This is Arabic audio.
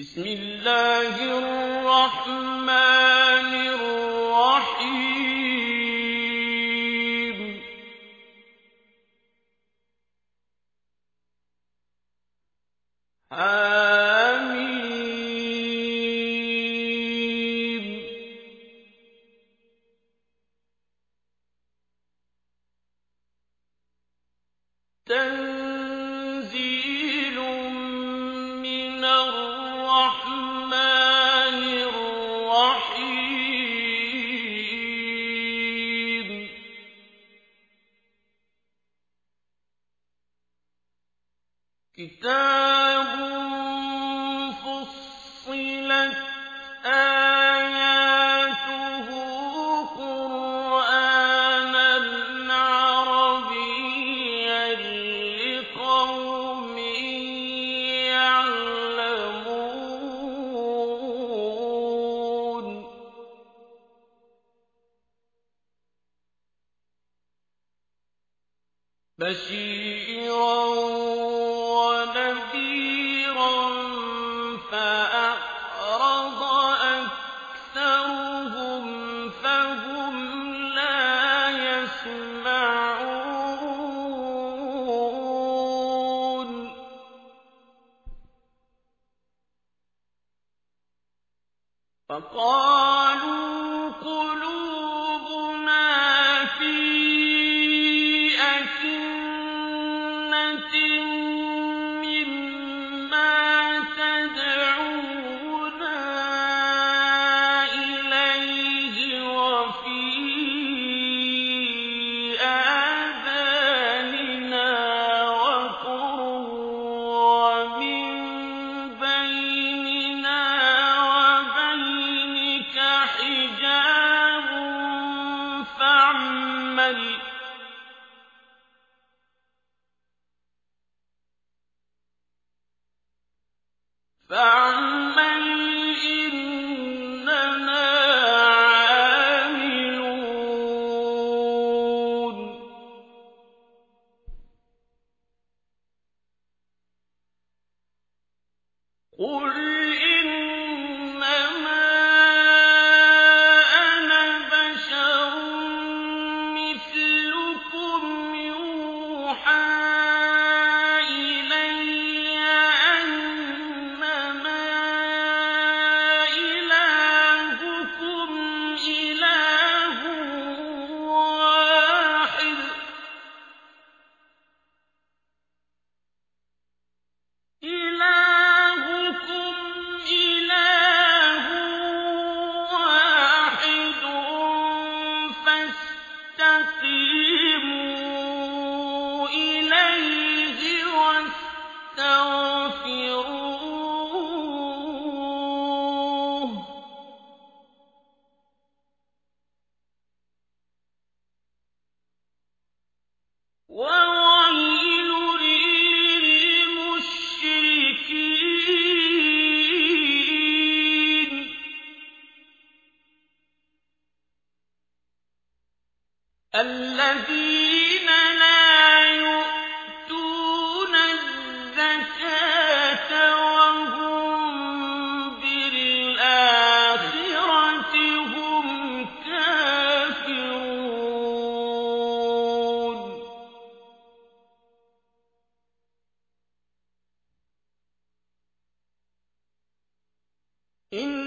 بِسْمِ اللَّهِ الرَّحْمَٰنِ الرَّحِيمِ. حم تَنزِيلٌ الرَّحِيمِ. كِتَابٌ فُصِّلَتْ آيَاتُهُ بَشِيرًا وَنَذِيرًا أَكْثَرُهُمْ فَهُمْ لَا يَسْمَعُونَ فَاعْمَلْ إِنَّنَا عَامِلُونَ. وَاسْتَغْفِرُوهُ ۗ وَوَيْلٌ لِّلْمُشْرِكِينَ. الَّذِينَ إن